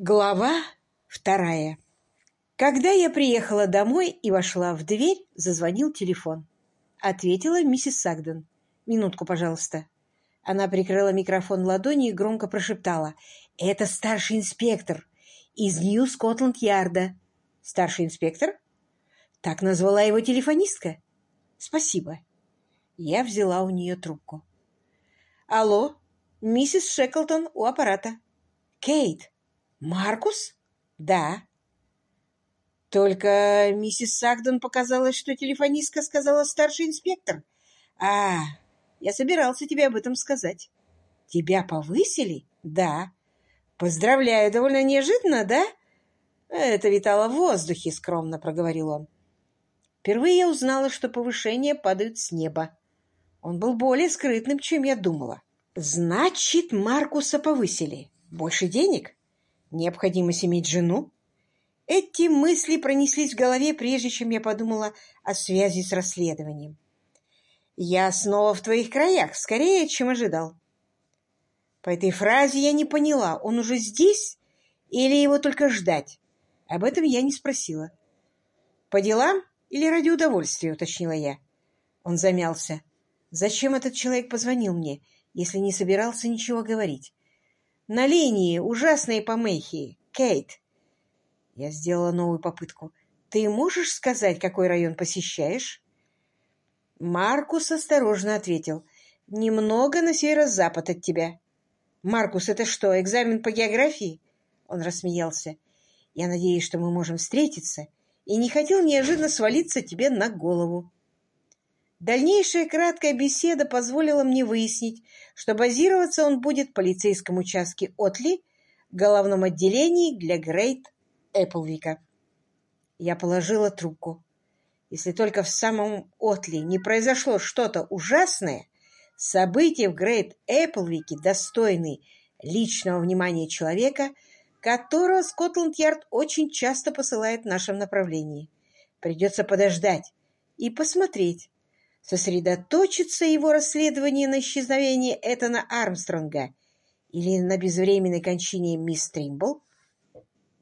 Глава вторая. Когда я приехала домой и вошла в дверь, зазвонил телефон. Ответила миссис Сагден. «Минутку, пожалуйста». Она прикрыла микрофон ладонью и громко прошептала. «Это старший инспектор из Нью-Скотланд-Ярда». «Старший инспектор?» Так назвала его телефонистка. «Спасибо». Я взяла у нее трубку. «Алло, миссис Шеклтон у аппарата». «Кейт, «Маркус?» «Да». Только миссис Сагдон показалось, что телефонистка сказала старший инспектор. «А, я собирался тебе об этом сказать». «Тебя повысили?» «Да». «Поздравляю, довольно неожиданно, да?» «Это витало в воздухе», — скромно проговорил он. Впервые я узнала, что повышения падают с неба. Он был более скрытным, чем я думала. «Значит, Маркуса повысили. Больше денег?» Необходимость иметь жену? Эти мысли пронеслись в голове, прежде чем я подумала о связи с расследованием. «Я снова в твоих краях, скорее, чем ожидал». По этой фразе я не поняла, он уже здесь или его только ждать. Об этом я не спросила. «По делам или ради удовольствия?» — уточнила я. Он замялся. «Зачем этот человек позвонил мне, если не собирался ничего говорить? На линии ужасные помехи. Кейт. Я сделала новую попытку. Ты можешь сказать, какой район посещаешь? Маркус осторожно ответил. Немного на северо-запад от тебя. Маркус, это что, экзамен по географии? Он рассмеялся. Я надеюсь, что мы можем встретиться, и не хотел неожиданно свалиться тебе на голову. Дальнейшая краткая беседа позволила мне выяснить, что базироваться он будет в полицейском участке Отли, головном отделении для Грейт Эпплвика. Я положила трубку. Если только в самом Отли не произошло что-то ужасное, события в Грейт Эпплвике достойны личного внимания человека, которого Скотланд-Ярд очень часто посылает в нашем направлении. Придется подождать и посмотреть, сосредоточится его расследование на исчезновении Этана Армстронга или на безвременной кончине мисс Тримбл?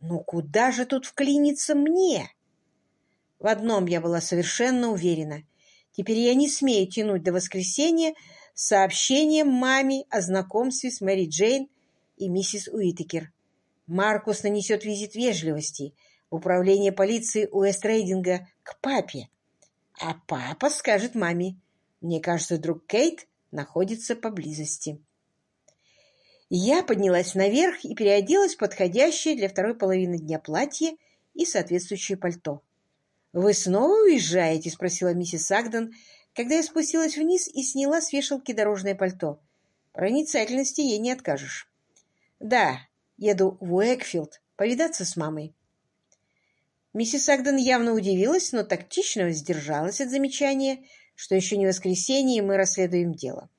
Ну куда же тут вклиниться мне? В одном я была совершенно уверена. Теперь я не смею тянуть до воскресенья сообщением маме о знакомстве с Мэри Джейн и миссис Уитекер. Маркус нанесет визит вежливости в управление полиции Уэст-Рейдинга к папе, а папа скажет маме. Мне кажется, друг Кейт находится поблизости. Я поднялась наверх и переоделась в подходящее для второй половины дня платье и соответствующее пальто. «Вы снова уезжаете?» — спросила миссис Агден, когда я спустилась вниз и сняла с вешалки дорожное пальто. Проницательности ей не откажешь. «Да, еду в Уэкфилд повидаться с мамой». Миссис Агден явно удивилась, но тактично сдержалась от замечания, что еще не воскресенье, и мы расследуем дело.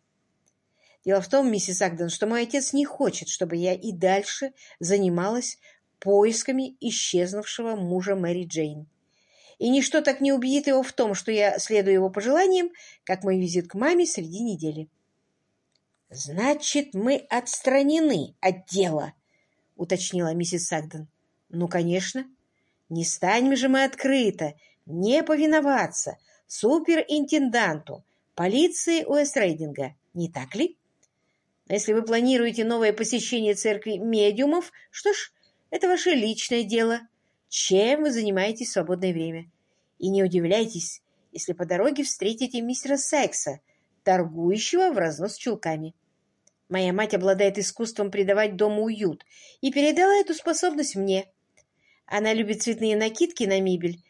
Дело в том, миссис Агден, что мой отец не хочет, чтобы я и дальше занималась поисками исчезнувшего мужа Мэри Джейн. И ничто так не убедит его в том, что я следую его пожеланиям, как мой визит к маме среди недели. «Значит, мы отстранены от дела», — уточнила миссис Сагден. «Ну, конечно. Не станем же мы открыто не повиноваться суперинтенданту полиции Уэстрейдинга, не так ли? если вы планируете новое посещение церкви медиумов, что ж, это ваше личное дело. Чем вы занимаетесь в свободное время? И не удивляйтесь, если по дороге встретите мистера Секса, торгующего в разнос чулками. Моя мать обладает искусством придавать дому уют и передала эту способность мне. Она любит цветные накидки на мебель,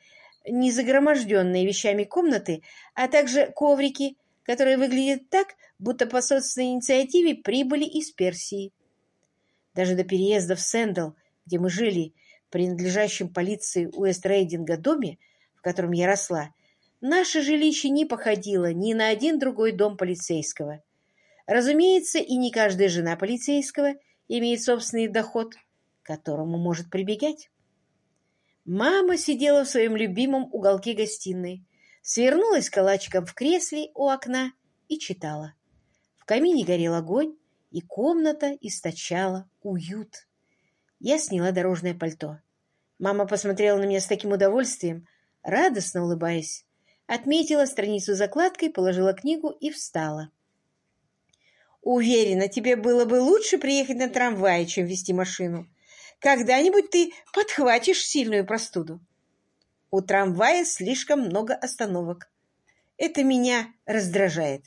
не загроможденные вещами комнаты, а также коврики, которые выглядят так, будто по собственной инициативе прибыли из Персии. Даже до переезда в Сэндл, где мы жили, принадлежащем полиции Уэст-Рейдинга доме, в котором я росла, наше жилище не походило ни на один другой дом полицейского. Разумеется, и не каждая жена полицейского имеет собственный доход, к которому может прибегать. Мама сидела в своем любимом уголке гостиной, свернулась калачиком в кресле у окна и читала. В камине горел огонь, и комната источала уют. Я сняла дорожное пальто. Мама посмотрела на меня с таким удовольствием, радостно улыбаясь. Отметила страницу закладкой, положила книгу и встала. «Уверена, тебе было бы лучше приехать на трамвае, чем вести машину. Когда-нибудь ты подхватишь сильную простуду. У трамвая слишком много остановок. Это меня раздражает».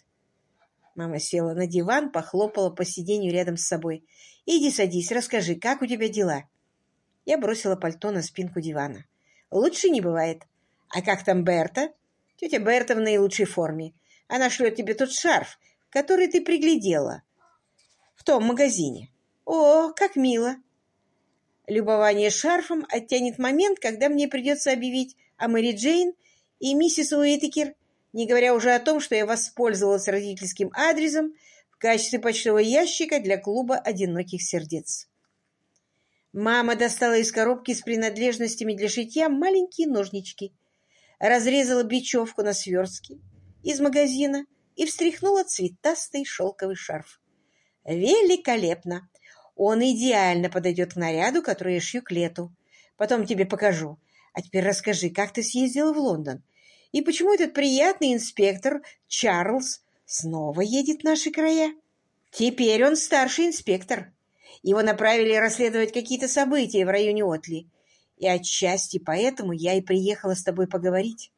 Мама села на диван, похлопала по сиденью рядом с собой. «Иди садись, расскажи, как у тебя дела?» Я бросила пальто на спинку дивана. «Лучше не бывает. А как там Берта?» «Тетя Берта в наилучшей форме. Она шлет тебе тот шарф, который ты приглядела в том магазине. О, как мило!» Любование шарфом оттянет момент, когда мне придется объявить о Мэри Джейн и миссис Уитекер, не говоря уже о том, что я воспользовалась родительским адресом в качестве почтового ящика для клуба одиноких сердец. Мама достала из коробки с принадлежностями для шитья маленькие ножнички, разрезала бечевку на сверстке из магазина и встряхнула цветастый шелковый шарф. «Великолепно! Он идеально подойдет к наряду, который я шью к лету. Потом тебе покажу. А теперь расскажи, как ты съездила в Лондон? И почему этот приятный инспектор Чарльз снова едет в наши края? Теперь он старший инспектор. Его направили расследовать какие-то события в районе Отли. И отчасти поэтому я и приехала с тобой поговорить.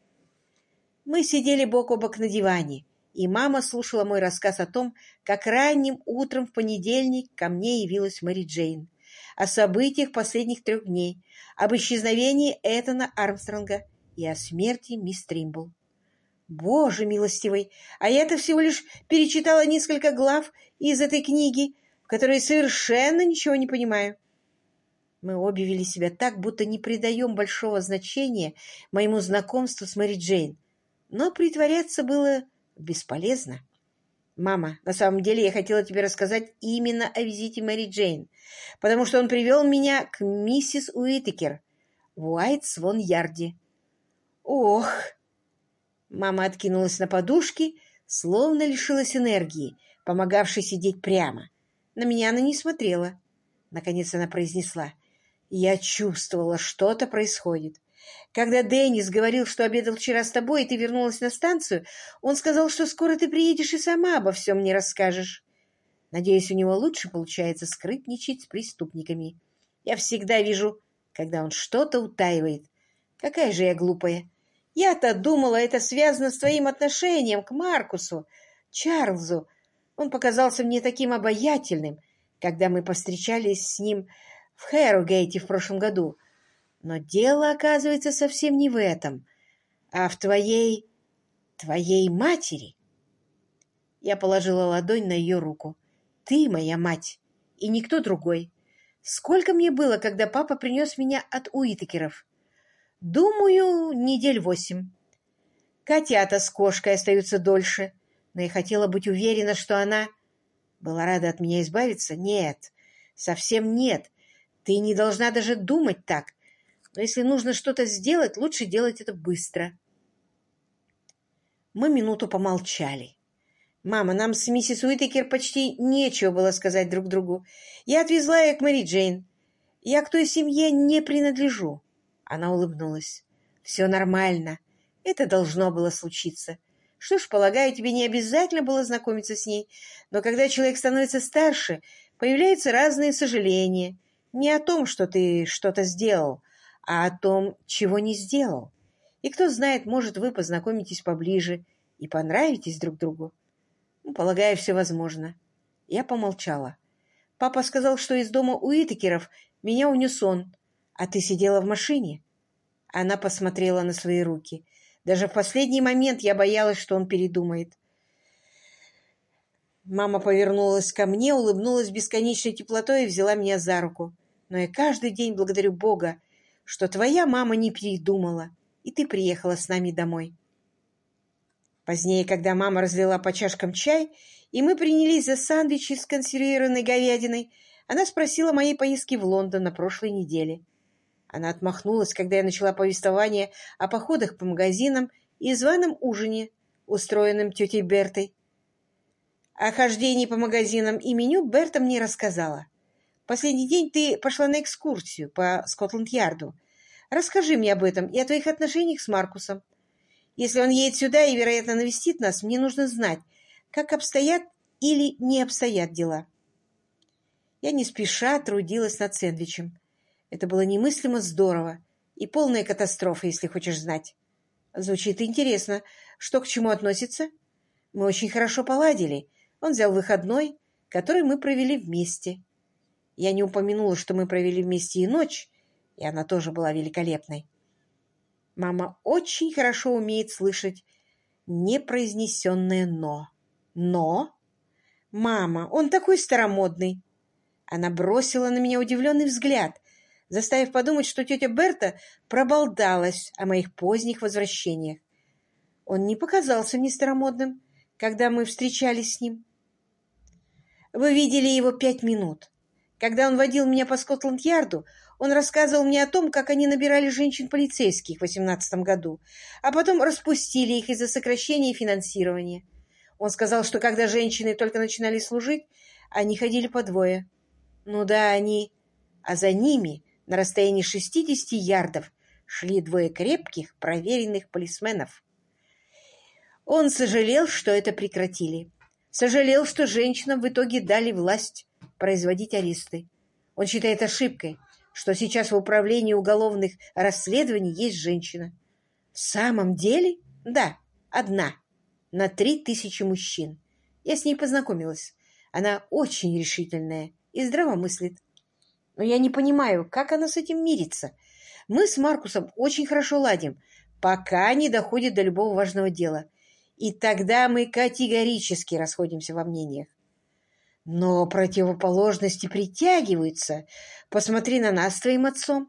Мы сидели бок о бок на диване, и мама слушала мой рассказ о том, как ранним утром в понедельник ко мне явилась Мэри Джейн, о событиях последних трех дней, об исчезновении Этана Армстронга и о смерти мисс Тримбл. Боже милостивый, а я-то всего лишь перечитала несколько глав из этой книги, которой совершенно ничего не понимаю. Мы обе вели себя так, будто не придаем большого значения моему знакомству с Мэри Джейн. Но притворяться было бесполезно. «Мама, на самом деле я хотела тебе рассказать именно о визите Мэри Джейн, потому что он привел меня к миссис Уитекер в Уайт-Свон-Ярде». «Ох!» Мама откинулась на подушки, словно лишилась энергии, помогавшей сидеть прямо. На меня она не смотрела. Наконец она произнесла. Я чувствовала, что-то происходит. Когда Деннис говорил, что обедал вчера с тобой, и ты вернулась на станцию, он сказал, что скоро ты приедешь и сама обо всем мне расскажешь. Надеюсь, у него лучше получается скрытничать с преступниками. Я всегда вижу, когда он что-то утаивает. Какая же я глупая. Я-то думала, это связано с твоим отношением к Маркусу, Чарльзу, он показался мне таким обаятельным, когда мы повстречались с ним в Хэрогейте в прошлом году. Но дело, оказывается, совсем не в этом, а в твоей... твоей матери. Я положила ладонь на ее руку. Ты моя мать, и никто другой. Сколько мне было, когда папа принес меня от Уитакеров? Думаю, недель восемь. Котята с кошкой остаются дольше но я хотела быть уверена, что она была рада от меня избавиться. Нет, совсем нет. Ты не должна даже думать так. Но если нужно что-то сделать, лучше делать это быстро. Мы минуту помолчали. «Мама, нам с миссис Уитекер почти нечего было сказать друг другу. Я отвезла ее к Мэри Джейн. Я к той семье не принадлежу». Она улыбнулась. «Все нормально. Это должно было случиться. Что ж, полагаю, тебе не обязательно было знакомиться с ней, но когда человек становится старше, появляются разные сожаления. Не о том, что ты что-то сделал, а о том, чего не сделал. И кто знает, может, вы познакомитесь поближе и понравитесь друг другу. Ну, полагаю, все возможно. Я помолчала. Папа сказал, что из дома у Итакеров меня унес он, а ты сидела в машине. Она посмотрела на свои руки. Даже в последний момент я боялась, что он передумает. Мама повернулась ко мне, улыбнулась бесконечной теплотой и взяла меня за руку. Но я каждый день благодарю Бога, что твоя мама не передумала, и ты приехала с нами домой. Позднее, когда мама разлила по чашкам чай, и мы принялись за сандвичи с консервированной говядиной, она спросила о моей поездке в Лондон на прошлой неделе. Она отмахнулась, когда я начала повествование о походах по магазинам и званом ужине, устроенном тетей Бертой. О хождении по магазинам и меню Берта мне рассказала. Последний день ты пошла на экскурсию по Скотланд-Ярду. Расскажи мне об этом и о твоих отношениях с Маркусом. Если он едет сюда и, вероятно, навестит нас, мне нужно знать, как обстоят или не обстоят дела. Я не спеша трудилась над сэндвичем. Это было немыслимо здорово и полная катастрофа, если хочешь знать. Звучит интересно. Что к чему относится? Мы очень хорошо поладили. Он взял выходной, который мы провели вместе. Я не упомянула, что мы провели вместе и ночь, и она тоже была великолепной. Мама очень хорошо умеет слышать непроизнесенное «но». «Но?» «Мама, он такой старомодный!» Она бросила на меня удивленный взгляд, заставив подумать, что тетя Берта проболдалась о моих поздних возвращениях. Он не показался мне старомодным, когда мы встречались с ним. Вы видели его пять минут. Когда он водил меня по Скотланд-Ярду, он рассказывал мне о том, как они набирали женщин-полицейских в восемнадцатом году, а потом распустили их из-за сокращения финансирования. Он сказал, что когда женщины только начинали служить, они ходили по двое. Ну да, они... А за ними, на расстоянии шестидесяти ярдов, шли двое крепких, проверенных полисменов. Он сожалел, что это прекратили. Сожалел, что женщинам в итоге дали власть производить аресты. Он считает ошибкой, что сейчас в управлении уголовных расследований есть женщина. В самом деле? Да, одна. На три тысячи мужчин. Я с ней познакомилась. Она очень решительная и здраво мыслит. Но я не понимаю, как она с этим мирится. Мы с Маркусом очень хорошо ладим, пока не доходит до любого важного дела. И тогда мы категорически расходимся во мнениях. Но противоположности притягиваются. Посмотри на нас с твоим отцом.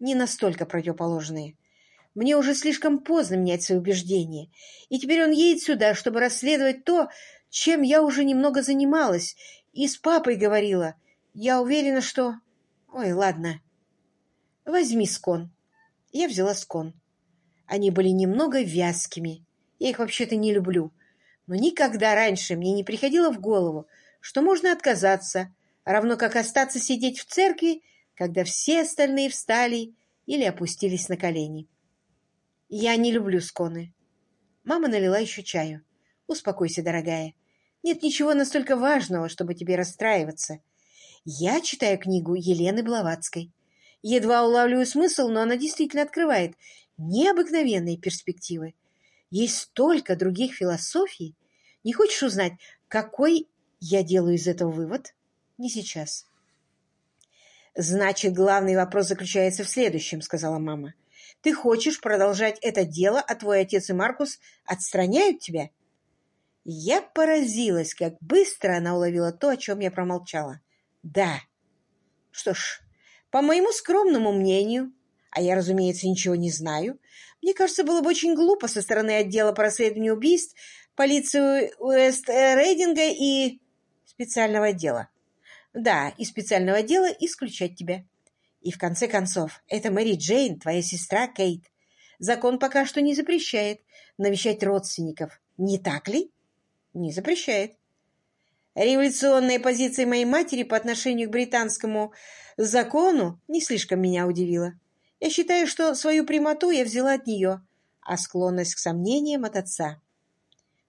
Не настолько противоположные. Мне уже слишком поздно менять свои убеждения. И теперь он едет сюда, чтобы расследовать то, чем я уже немного занималась, и с папой говорила. Я уверена, что... Ой, ладно. Возьми скон. Я взяла скон. Они были немного вязкими. Я их вообще-то не люблю. Но никогда раньше мне не приходило в голову, что можно отказаться, равно как остаться сидеть в церкви, когда все остальные встали или опустились на колени. Я не люблю сконы. Мама налила еще чаю. Успокойся, дорогая. Нет ничего настолько важного, чтобы тебе расстраиваться. Я читаю книгу Елены Блаватской. Едва улавливаю смысл, но она действительно открывает необыкновенные перспективы. Есть столько других философий. Не хочешь узнать, какой я делаю из этого вывод? Не сейчас. «Значит, главный вопрос заключается в следующем», — сказала мама. «Ты хочешь продолжать это дело, а твой отец и Маркус отстраняют тебя?» Я поразилась, как быстро она уловила то, о чем я промолчала. Да. Что ж, по моему скромному мнению, а я, разумеется, ничего не знаю, мне кажется, было бы очень глупо со стороны отдела по расследованию убийств, полиции Уэст-Рейдинга и специального отдела. Да, и специального отдела исключать тебя. И в конце концов, это Мэри Джейн, твоя сестра Кейт. Закон пока что не запрещает навещать родственников, не так ли? Не запрещает. Революционная позиция моей матери по отношению к британскому закону не слишком меня удивила. Я считаю, что свою прямоту я взяла от нее, а склонность к сомнениям от отца.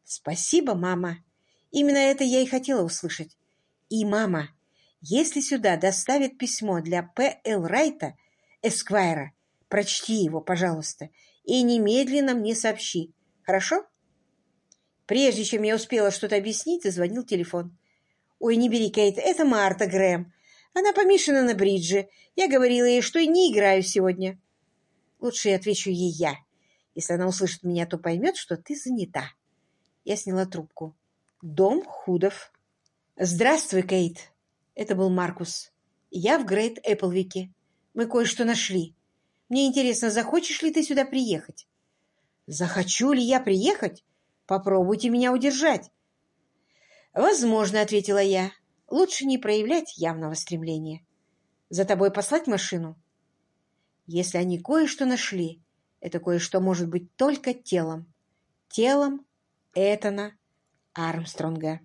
Спасибо, мама. Именно это я и хотела услышать. И, мама, если сюда доставят письмо для П. Л. Райта, Эсквайра, прочти его, пожалуйста, и немедленно мне сообщи. Хорошо? Прежде чем я успела что-то объяснить, зазвонил телефон. «Ой, не бери, Кейт, это Марта Грэм. Она помешана на бридже. Я говорила ей, что и не играю сегодня». «Лучше я отвечу ей я. Если она услышит меня, то поймет, что ты занята». Я сняла трубку. «Дом Худов». «Здравствуй, Кейт». Это был Маркус. «Я в Грейт Эпплвике. Мы кое-что нашли. Мне интересно, захочешь ли ты сюда приехать?» «Захочу ли я приехать? Попробуйте меня удержать. Возможно, ответила я. Лучше не проявлять явного стремления. За тобой послать машину? Если они кое-что нашли, это кое-что может быть только телом. Телом Этана Армстронга.